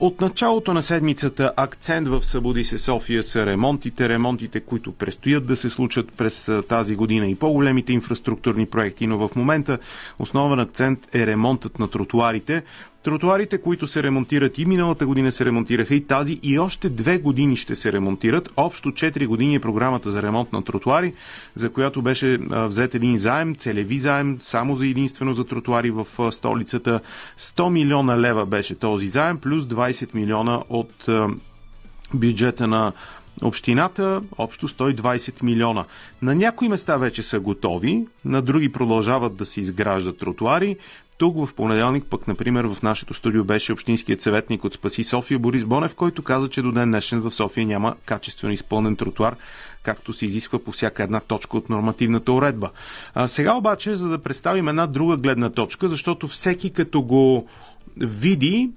От началото на седмицата акцент в Събуди се София са ремонтите, ремонтите, които предстоят да се случат през тази година и по-големите инфраструктурни проекти, но в момента основен акцент е ремонтът на тротуарите. Тротуарите, които се ремонтират и миналата година се ремонтираха и тази и още две години ще се ремонтират. Общо 4 години е програмата за ремонт на тротуари, за която беше взет един заем, целеви заем, само за единствено за тротуари в столицата. 100 милиона лева беше този заем, плюс 20 милиона от бюджета на Общината общо 120 милиона. На някои места вече са готови, на други продължават да се изграждат тротуари. Тук в понеделник, пък, например, в нашето студио беше общинският съветник от Спаси София Борис Бонев, който каза, че до ден днешен в София няма качествено изпълнен тротуар, както се изисква по всяка една точка от нормативната уредба. А, сега обаче, за да представим една друга гледна точка, защото всеки като го види,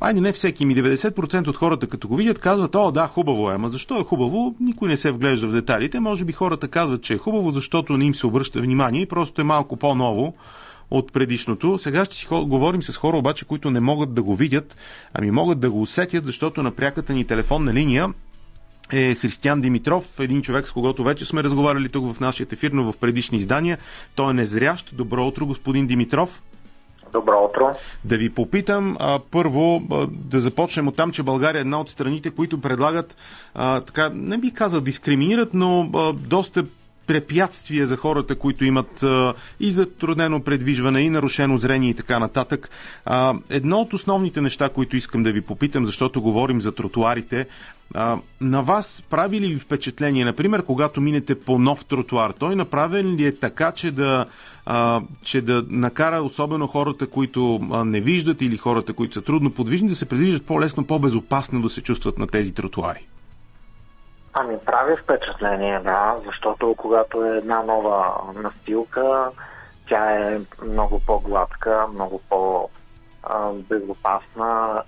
айде не всеки ми, 90% от хората като го видят казват, о да, хубаво е, ама защо е хубаво? Никой не се вглежда в деталите. Може би хората казват, че е хубаво, защото не им се обръща внимание и просто е малко по-ново от предишното. Сега ще си говорим с хора обаче, които не могат да го видят, ами могат да го усетят, защото на пряката ни телефонна линия е Християн Димитров, един човек, с когото вече сме разговаряли тук в нашия ефир, но в предишни издания. Той е незрящ. Добро утро, господин Димитров. Добро утро. Да ви попитам а, първо а, да започнем от там, че България е една от страните, които предлагат, а, така, не би казал дискриминират, но а, доста препятствия за хората, които имат и затруднено предвижване, и нарушено зрение и така нататък. Едно от основните неща, които искам да ви попитам, защото говорим за тротуарите, на вас прави ли ви впечатление, например, когато минете по нов тротуар, той направен ли е така, че да, че да накара особено хората, които не виждат или хората, които са трудно подвижни, да се предвиждат по-лесно, по-безопасно да се чувстват на тези тротуари? Ами прави впечатление, да, защото когато е една нова настилка, тя е много по-гладка, много по-безопасна,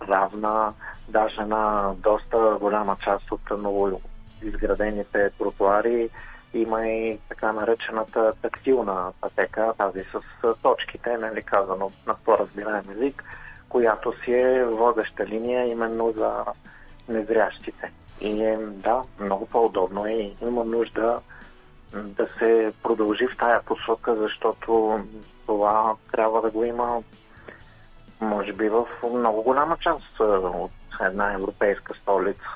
равна, даже на доста голяма част от ново изградените тротуари има и така наречената тактилна пътека, тази с точките, нали казано на по-разбираем език, която си е водеща линия именно за незрящите. И е, да, много по-удобно е и има нужда да се продължи в тая посока, защото това трябва да го има може би в много голяма част от една европейска столица.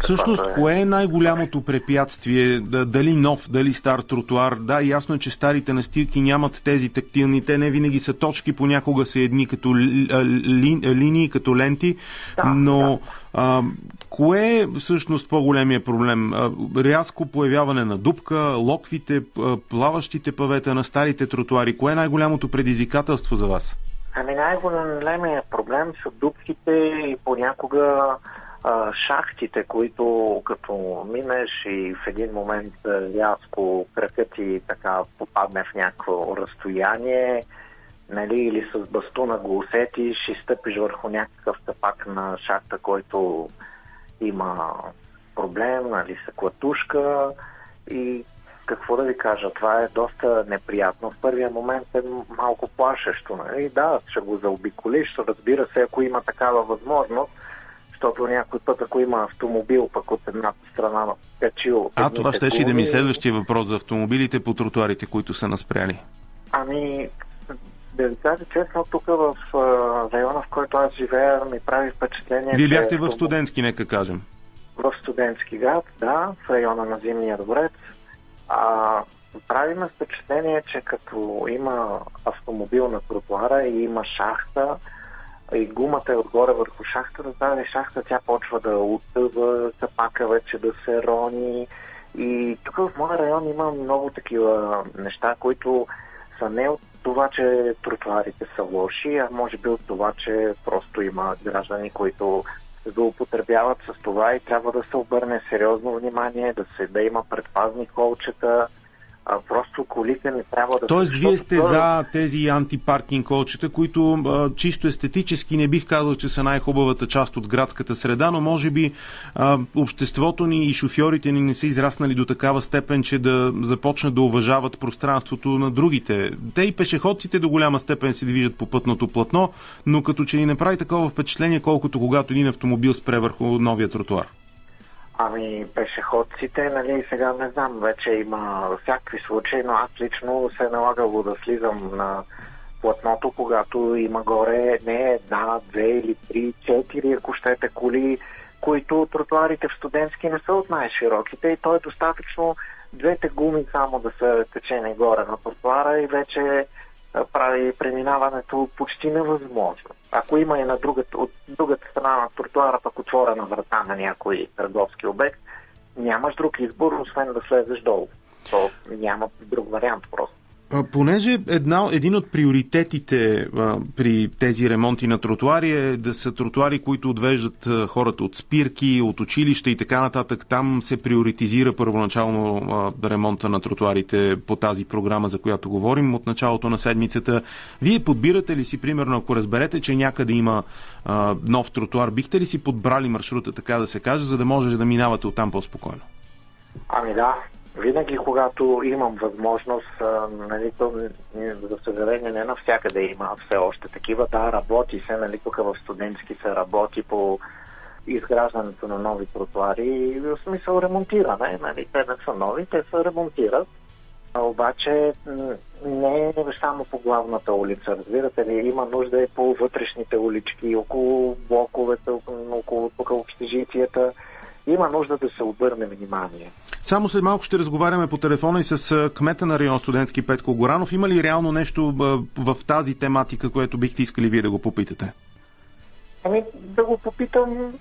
Всъщност, е... кое е най-голямото препятствие? Дали нов, дали стар тротуар? Да, ясно е, че старите настилки нямат тези тактилни, те не винаги са точки, понякога са едни като ли, ли, линии, като ленти, да, но да. А, кое е всъщност по-големия проблем? Рязко появяване на дупка, локвите, плаващите павета на старите тротуари. Кое е най-голямото предизвикателство за вас? Ами най-големият проблем са дупките и понякога а, шахтите, които като минеш и в един момент рязко кръкът ти така попадне в някакво разстояние, нали, или с бастуна го усетиш и стъпиш върху някакъв тъпак на шахта, който има проблем, нали, са клатушка и какво да ви кажа, това е доста неприятно. В първия момент е малко плашещо. Нали? Да, ще го заобиколиш, разбира се, ако има такава възможност, защото някой път, ако има автомобил, пък от едната страна качил... А, това ще да ми е следващия въпрос за автомобилите по тротуарите, които са наспряли. Ами, да ви кажа честно, тук в района, в който аз живея, ми прави впечатление... Вие бяхте в студентски, нека кажем. В студентски град, да, в района на Зимния дворец. А, прави ме впечатление, че като има автомобил на тротуара и има шахта, и гумата е отгоре върху шахтата, тази шахта тя почва да отъва, капака вече да се рони. И тук в моя район има много такива неща, които са не от това, че тротуарите са лоши, а може би от това, че просто има граждани, които злоупотребяват с това и трябва да се обърне сериозно внимание, да се да има предпазни колчета, а, просто колите не трябва да... Тоест, вие сте за тези антипаркинг колчета, които а, чисто естетически не бих казал, че са най-хубавата част от градската среда, но може би а, обществото ни и шофьорите ни не са израснали до такава степен, че да започнат да уважават пространството на другите. Те и пешеходците до голяма степен се движат по пътното платно, но като че ни не прави такова впечатление, колкото когато един автомобил спре върху новия тротуар. Ами, пешеходците, нали, сега не знам, вече има всякакви случаи, но аз лично се е налагало да слизам на платното, когато има горе не една, две или три, четири, ако щете, коли, които тротуарите в студентски не са от най-широките и то е достатъчно двете гуми само да са качени горе на тротуара и вече прави преминаването почти невъзможно. Ако има и на другата, от другата страна на тротуара пък отворена врата на някой търговски обект, нямаш друг избор, освен да слезеш долу. То няма друг вариант просто. Понеже една, един от приоритетите а, при тези ремонти на тротуари е да са тротуари, които отвеждат а, хората от спирки, от училища и така нататък. Там се приоритизира първоначално а, ремонта на тротуарите по тази програма, за която говорим от началото на седмицата. Вие подбирате ли си, примерно, ако разберете, че някъде има а, нов тротуар, бихте ли си подбрали маршрута, така да се каже, за да можете да минавате оттам по-спокойно? Ами да, винаги, когато имам възможност, нали, то, за съжаление, не навсякъде има все още такива. Да, работи се, нали, тук в студентски се работи по изграждането на нови тротуари, в смисъл ремонтиране. Нали, те не са нови, те се ремонтират. Обаче не е само по главната улица, разбирате ли, има нужда и по вътрешните улички, около блоковете, около тук общежитията. Има нужда да се обърне внимание. Само след малко ще разговаряме по телефона и с кмета на район студентски Петко Горанов. Има ли реално нещо в тази тематика, което бихте искали вие да го попитате? Ами да го попитам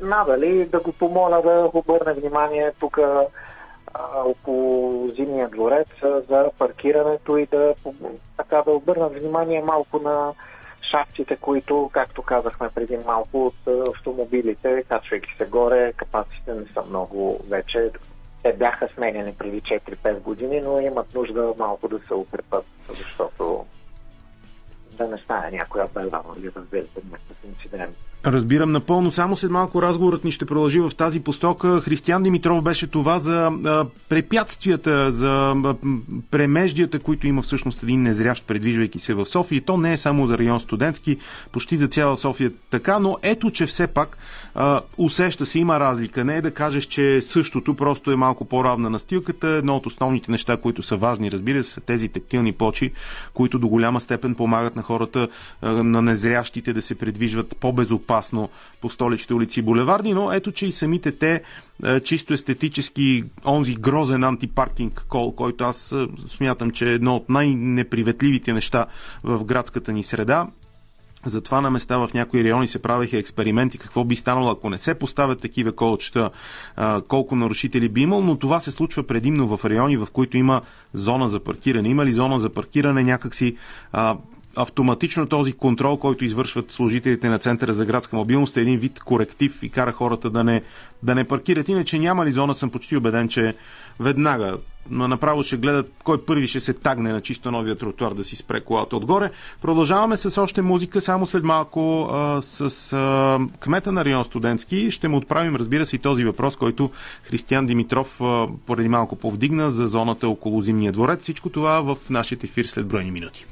надали, да го помоля да обърне внимание тук около зимния дворец за паркирането и да, така, да обърна внимание малко на шахтите, които, както казахме преди малко, от автомобилите, качвайки се горе, капаците не са много вече те бяха сменени преди 4-5 години, но имат нужда малко да се укрепат, защото да не стане някоя бела или разберете някакъв инцидент. Разбирам напълно. Само след малко разговорът ни ще продължи в тази постока. Християн Димитров беше това за препятствията, за премеждията, които има всъщност един незрящ, предвижвайки се в София. То не е само за район студентски, почти за цяла София така, но ето, че все пак усеща се, има разлика. Не е да кажеш, че същото просто е малко по-равна настилката. Едно от основните неща, които са важни, разбира се, са тези тектилни почи, които до голяма степен помагат на хората, на незрящите да се предвижват по-безопасно опасно по столичните улици и булеварди, но ето, че и самите те е, чисто естетически онзи грозен антипаркинг кол, който аз е, смятам, че е едно от най-неприветливите неща в градската ни среда, затова на места в някои райони се правеха експерименти какво би станало, ако не се поставят такива колчета, колко нарушители би имал, но това се случва предимно в райони, в които има зона за паркиране. Има ли зона за паркиране някакси автоматично този контрол, който извършват служителите на Центъра за градска мобилност е един вид коректив и кара хората да не, да не паркират. Иначе няма ли зона, съм почти убеден, че веднага направо ще гледат кой първи ще се тагне на чисто новия тротуар да си спре колата отгоре. Продължаваме с още музика, само след малко а, с а, кмета на район студентски. Ще му отправим, разбира се, и този въпрос, който Християн Димитров а, поради малко повдигна за зоната около Зимния дворец. Всичко това в нашия ефир след бройни минути.